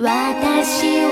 私は